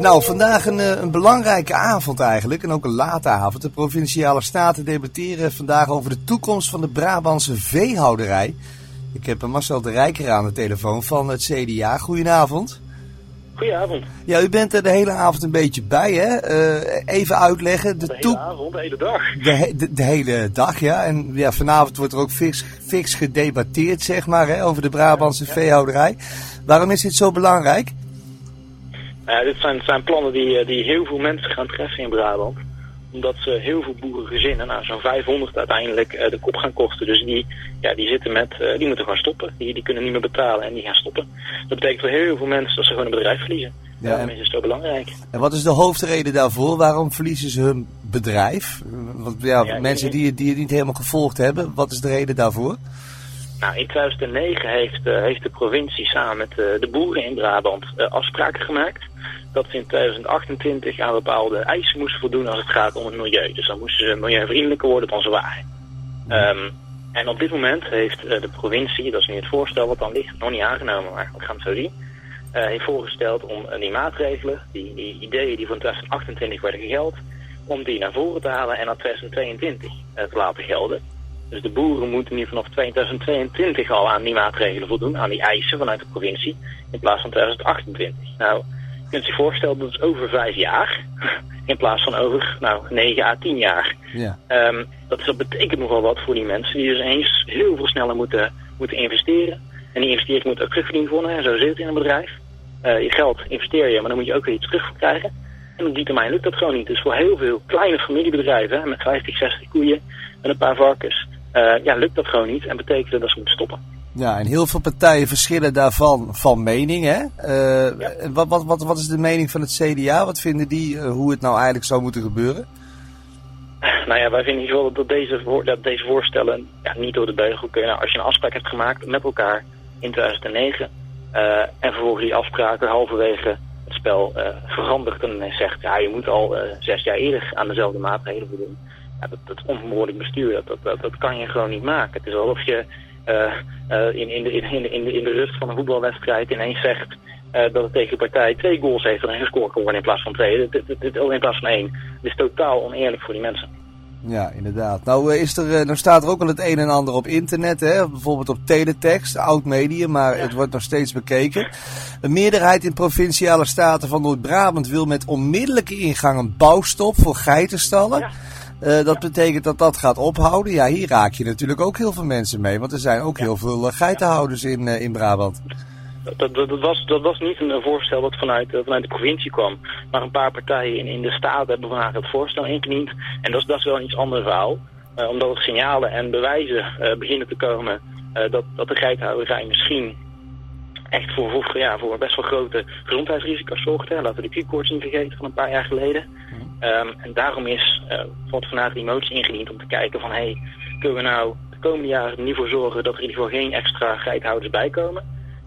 Nou, vandaag een, eh, een belangrijke avond eigenlijk en ook een late avond. De Provinciale Staten debatteren vandaag over de toekomst van de Brabantse veehouderij. Ik heb Marcel de Rijker aan de telefoon van het CDA. Goedenavond. Goedenavond. Ja, u bent er de hele avond een beetje bij, hè? Eh, even uitleggen. De, de hele avond, de hele dag. De, de, de, hele dag, ja. En ja, vanavond wordt er ook fix, fix gedebatteerd, zeg maar, hè, over de Brabantse ja, veehouderij. Waarom is dit zo belangrijk? Uh, dit zijn, zijn plannen die, eh, die heel veel mensen gaan treffen in Brabant. Omdat ze heel veel boerengezinnen, nou zo'n 500 uiteindelijk, uh, de kop gaan kosten. Dus die, ja, die zitten met, uh, die moeten gaan stoppen. Die, die kunnen niet meer betalen en die gaan stoppen. Dat betekent voor heel veel mensen dat ze gewoon een bedrijf verliezen. Ja, Daarom is het zo belangrijk. En wat is de hoofdreden daarvoor? Waarom verliezen ze hun bedrijf? Want ja, ja mensen die, die het niet helemaal gevolgd hebben, wat is de reden daarvoor? Nou, in 2009 heeft, uh, heeft de provincie samen met uh, de boeren in Brabant uh, afspraken gemaakt dat ze in 2028 aan bepaalde eisen moesten voldoen als het gaat om het milieu. Dus dan moesten ze milieuvriendelijker worden dan ze waren. Um, en op dit moment heeft de provincie, dat is nu het voorstel wat dan ligt, nog niet aangenomen, maar we gaan het zo zien, heeft voorgesteld om die maatregelen, die, die ideeën die van 2028 werden gegeld, om die naar voren te halen en naar 2022 te laten gelden. Dus de boeren moeten nu vanaf 2022 al aan die maatregelen voldoen, aan die eisen vanuit de provincie, in plaats van 2028. Nou, je kunt je voorstellen dat is over vijf jaar, in plaats van over nou, 9 à 10 jaar. Ja. Um, dat, dat betekent nogal wat voor die mensen die dus eens heel veel sneller moeten, moeten investeren. En die investering moet ook terugverdiend worden, en zo zit het in een bedrijf. Uh, je geld investeer je, maar dan moet je ook weer iets terug krijgen. En op die termijn lukt dat gewoon niet. Dus voor heel veel kleine familiebedrijven, met 50, 60 koeien en een paar varkens, uh, ja, lukt dat gewoon niet en betekent dat ze moeten stoppen. Ja, en heel veel partijen verschillen daarvan van mening. Hè? Uh, ja. wat, wat, wat, wat is de mening van het CDA? Wat vinden die uh, hoe het nou eigenlijk zou moeten gebeuren? Nou ja, wij vinden in ieder geval dat deze, voor, dat deze voorstellen ja, niet door de beugel kunnen. Als je een afspraak hebt gemaakt met elkaar in 2009 uh, en vervolgens die afspraken halverwege het spel verandert en zegt, ja, je moet al zes jaar eerder aan dezelfde maatregelen voldoen ja, dat, dat onverantwoordelijk bestuur, dat, dat, dat, kan je gewoon niet maken. Het is alsof je uh, uh, in, in, de, in, in, de, in de rust van een voetbalwedstrijd ineens zegt uh, dat het tegen de partij twee goals heeft en gescoord kan worden in plaats van twee. Dit, dit, dit, in plaats van één. Het is totaal oneerlijk voor die mensen. Ja, inderdaad. Nou, is er, nou staat er ook al het een en ander op internet, hè? bijvoorbeeld op teletext, oud medium, maar ja. het wordt nog steeds bekeken. Een meerderheid in provinciale staten van Noord-Brabant wil met onmiddellijke ingang een bouwstop voor geitenstallen. Ja. Uh, dat betekent dat dat gaat ophouden. Ja, hier raak je natuurlijk ook heel veel mensen mee. Want er zijn ook ja. heel veel uh, geitenhouders in, uh, in Brabant. Dat, dat, dat, was, dat was niet een voorstel dat vanuit, vanuit de provincie kwam. Maar een paar partijen in, in de staat hebben vandaag het voorstel ingediend. En dat is, dat is wel een iets ander verhaal. omdat er signalen en bewijzen beginnen te komen dat, dat de geitenhouderij misschien echt voor, voor, ja, voor best wel grote gezondheidsrisico's zorgt. Hè. Laten we de Q-koorts niet vergeten van een paar jaar geleden. Um, en daarom is uh, wordt vandaag die motie ingediend om te kijken van... hé, hey, kunnen we nou de komende jaren er niet voor zorgen dat er in ieder geval geen extra geithouders bijkomen?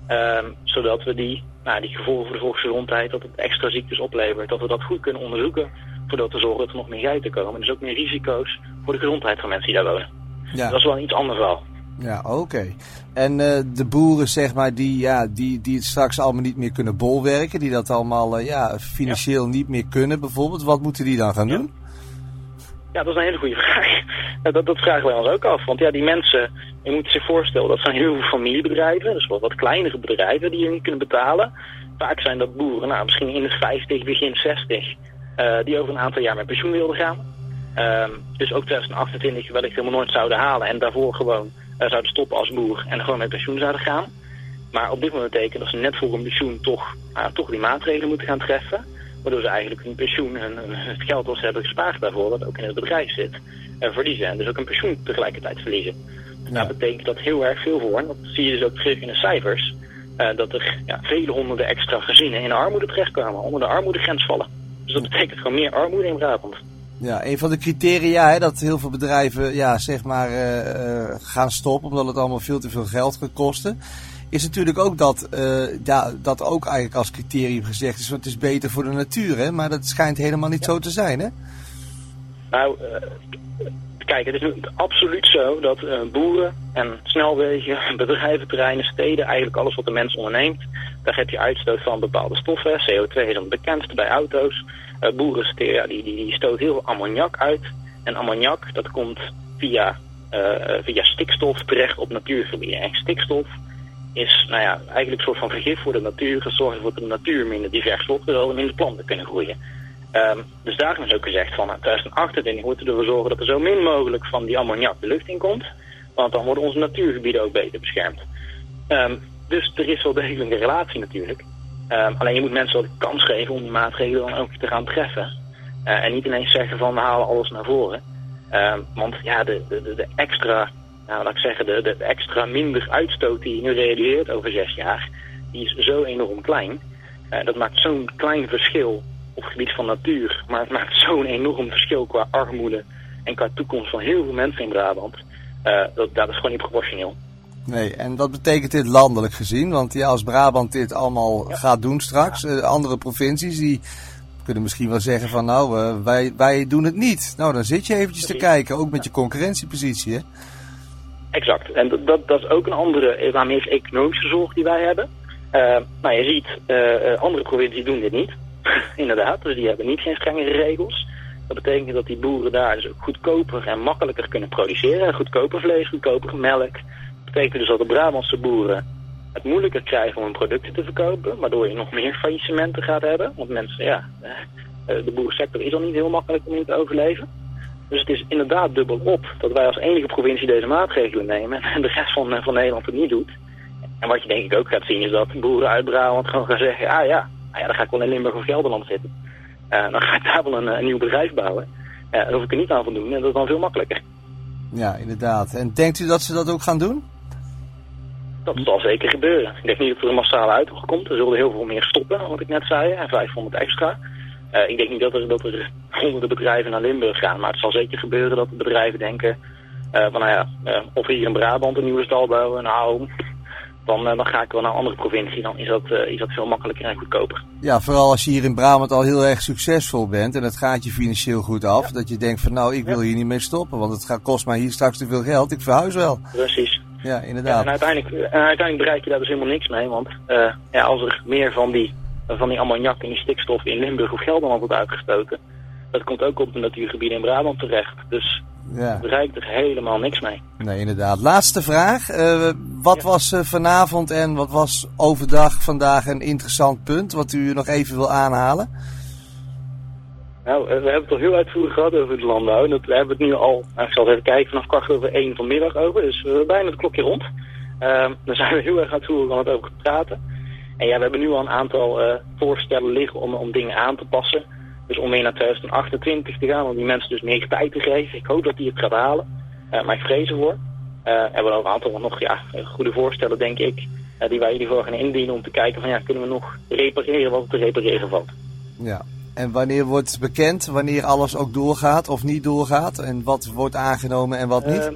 Um, zodat we die, nou, die gevolgen voor de volksgezondheid, dat het extra ziektes oplevert... dat we dat goed kunnen onderzoeken voordat we zorgen dat er nog meer geiten komen. Dus ook meer risico's voor de gezondheid van mensen die daar wonen. Ja. Dat is wel iets ander verhaal. Ja, oké. Okay. En uh, de boeren, zeg maar, die, ja, die, die het straks allemaal niet meer kunnen bolwerken, die dat allemaal uh, ja, financieel ja. niet meer kunnen bijvoorbeeld, wat moeten die dan gaan ja. doen? Ja, dat is een hele goede vraag. Dat, dat vragen wij ons ook af. Want ja, die mensen, je moet zich voorstellen, dat zijn heel veel familiebedrijven, dus wat, wat kleinere bedrijven die je niet kunnen betalen. Vaak zijn dat boeren, nou, misschien in de 50, begin 60, uh, die over een aantal jaar met pensioen wilden gaan. Um, dus ook 2028 wellicht helemaal nooit zouden halen en daarvoor gewoon zouden stoppen als boer en gewoon met pensioen zouden gaan. Maar op dit moment betekent dat ze net voor een pensioen toch, uh, toch die maatregelen moeten gaan treffen. Waardoor ze eigenlijk hun pensioen en het geld dat ze hebben gespaard daarvoor, dat ook in het bedrijf zit, uh, verliezen. En dus ook een pensioen tegelijkertijd verliezen. Ja. Dat betekent dat heel erg veel voor, en dat zie je dus ook terug in de cijfers, uh, dat er ja, vele honderden extra gezinnen in armoede terechtkomen, onder de armoedegrens vallen. Dus dat betekent gewoon meer armoede in Brabant. Ja, een van de criteria hè, dat heel veel bedrijven ja, zeg maar, uh, uh, gaan stoppen omdat het allemaal veel te veel geld gaat kosten. Is natuurlijk ook dat, uh, ja, dat ook eigenlijk als criterium gezegd is, want het is beter voor de natuur. Hè? Maar dat schijnt helemaal niet ja. zo te zijn, hè? Nou, kijk, het is absoluut zo dat boeren en snelwegen, bedrijventerreinen, steden, eigenlijk alles wat de mens onderneemt, Daar heb je uitstoot van bepaalde stoffen. CO2 is het bekendste bij auto's. Uh, boeren ja, die, die, die stoot heel veel ammoniak uit. En ammoniak, dat komt via, uh, via stikstof terecht op natuurgebieden. En stikstof is nou ja, eigenlijk een soort van vergif voor de natuur. Gezorgd ervoor dat de natuur minder divers wordt, terwijl er minder planten kunnen groeien. Um, dus daarom is ook gezegd van 2028 moeten we ervoor zorgen dat er zo min mogelijk van die ammoniak de lucht in komt. Want dan worden onze natuurgebieden ook beter beschermd. Um, dus er is wel degelijk een relatie natuurlijk. Um, alleen je moet mensen wel de kans geven om die maatregelen dan ook te gaan treffen. Uh, en niet ineens zeggen van we halen alles naar voren. Um, want ja, de, de, de extra, nou, laat ik zeggen, de, de extra minder uitstoot die je nu realiseert over zes jaar, die is zo enorm klein. Uh, dat maakt zo'n klein verschil op het gebied van natuur. Maar het maakt zo'n enorm verschil qua armoede en qua toekomst van heel veel mensen in Brabant. Uh, dat, dat is gewoon niet proportioneel. Nee, en wat betekent dit landelijk gezien? Want ja, als Brabant dit allemaal gaat doen straks, uh, andere provincies die kunnen misschien wel zeggen van nou, uh, wij, wij doen het niet. Nou, dan zit je eventjes te kijken, ook met je concurrentiepositie hè? Exact, en dat, dat, dat is ook een andere, waarmee is economische zorg die wij hebben. Uh, nou, je ziet, andere provincies doen dit niet. Inderdaad, dus die hebben niet geen strengere regels. Dat betekent dat die boeren daar dus goedkoper en makkelijker kunnen produceren. Goedkoper vlees, goedkoper melk. Betekent dus dat de Brabantse boeren het moeilijker krijgen om hun producten te verkopen. Waardoor je nog meer faillissementen gaat hebben. Want mensen, ja, de boerensector is al niet heel makkelijk om in te overleven. Dus het is inderdaad dubbel op dat wij als enige provincie deze maatregelen nemen. En de rest van, van Nederland het niet doet. En wat je denk ik ook gaat zien is dat boeren uit Brabant gewoon gaan zeggen... ah ja, nou ja, dan ga ik wel in Limburg of Gelderland zitten. Uh, dan ga ik daar wel een, een nieuw bedrijf bouwen. Uh, daar hoef ik er niet aan van doen en dat is dan veel makkelijker. Ja, inderdaad. En denkt u dat ze dat ook gaan doen? Dat zal zeker gebeuren. Ik denk niet dat er een massale uittocht komt. Er zullen heel veel meer stoppen, wat ik net zei, en 500 extra. Uh, ik denk niet dat er, dat er honderden bedrijven naar Limburg gaan, maar het zal zeker gebeuren dat de bedrijven denken... van nou ja, of we hier in Brabant een nieuwe stal bouwen, nou, dan, dan ga ik wel naar een andere provincie. Dan is dat, uh, is dat veel makkelijker en goedkoper. Ja, vooral als je hier in Brabant al heel erg succesvol bent en het gaat je financieel goed af. Ja. Dat je denkt van nou, ik wil hier niet mee stoppen, want het gaat, kost mij hier straks te veel geld. Ik verhuis wel. Precies. Ja, inderdaad. Ja, en, uiteindelijk, en uiteindelijk bereik je daar dus helemaal niks mee. Want uh, ja, als er meer van die, van die ammoniak en die stikstof in Limburg of Gelderland wordt uitgestoten, dat komt ook op de natuurgebieden in Brabant terecht. Dus ja. bereikt er helemaal niks mee. Nee, inderdaad. Laatste vraag. Uh, wat ja. was uh, vanavond en wat was overdag vandaag een interessant punt wat u nog even wil aanhalen? Nou, we hebben het al heel uitvoerig gehad over het landbouw. Dat, we hebben het nu al, nou, ik zal even kijken, vanaf kwart over één vanmiddag over. Dus we hebben bijna het klokje rond. Uh, daar zijn we heel erg uitvoerig aan het over praten. En ja, we hebben nu al een aantal voorstellen liggen om, om dingen aan te passen. Dus om weer naar 2028 te gaan, om die mensen dus meer tijd te geven. Ik hoop dat die het gaat halen, uh, maar ik vrees ervoor. Uh, hebben ook een aantal nog ja, goede voorstellen, denk ik, die wij jullie voor gaan indienen om te kijken van ja, kunnen we nog repareren wat te repareren valt. Ja, en wanneer wordt bekend wanneer alles ook doorgaat of niet doorgaat? En wat wordt aangenomen en wat niet?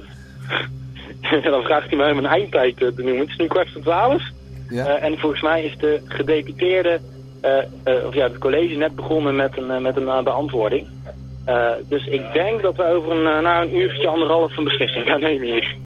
dan vraagt hij mij om een eindtijd te noemen. Het is nu kwart voor twaalf. Ja. en volgens mij is de gedeputeerde uh, uh, of ja, het college net begonnen met een, met een beantwoording. dus ik denk dat we over een, na een uurtje, anderhalf een beslissing gaan nemen hier.